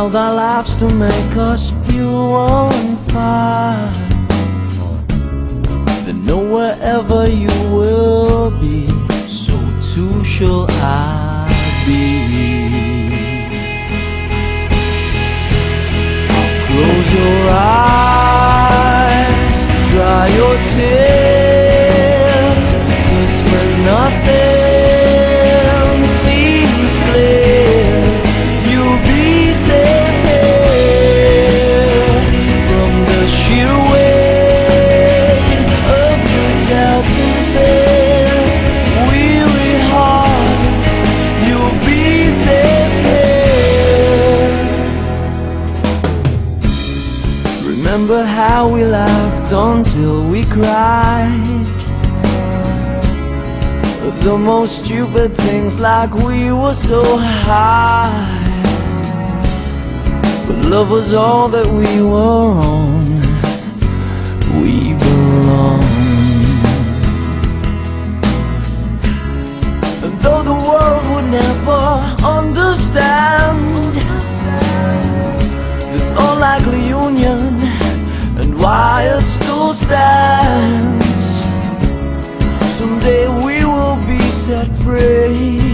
to meld our lives to make us feel one fire, then know wherever you will be, so too shall I be. Close your eyes, Remember how we laughed until we cried. The most stupid things like we were so high. But love was all that we were on. We belong. And though the world would never understand this unlikely union it still stands. Someday we will be set free.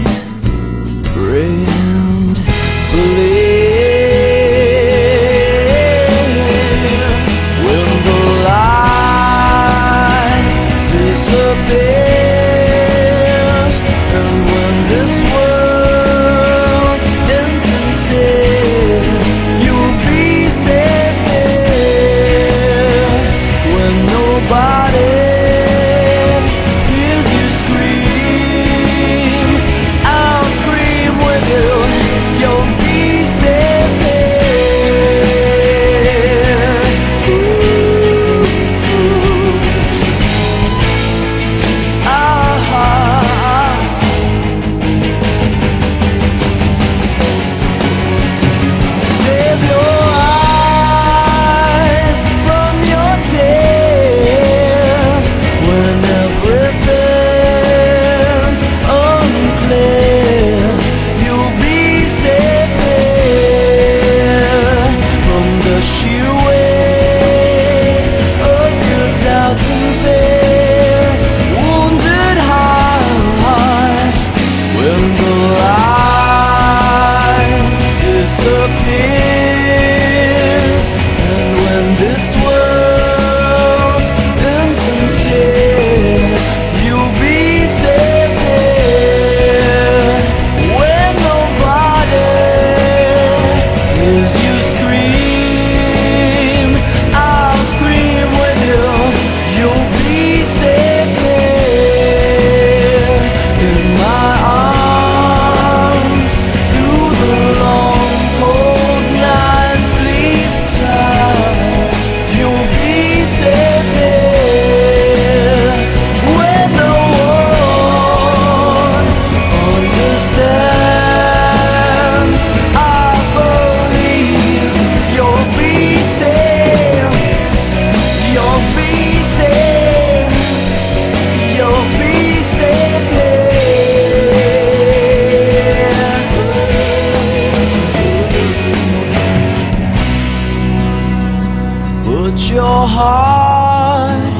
Heart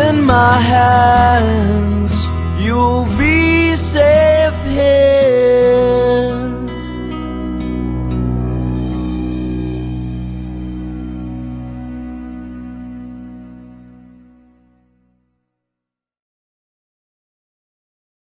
in my hands. You'll be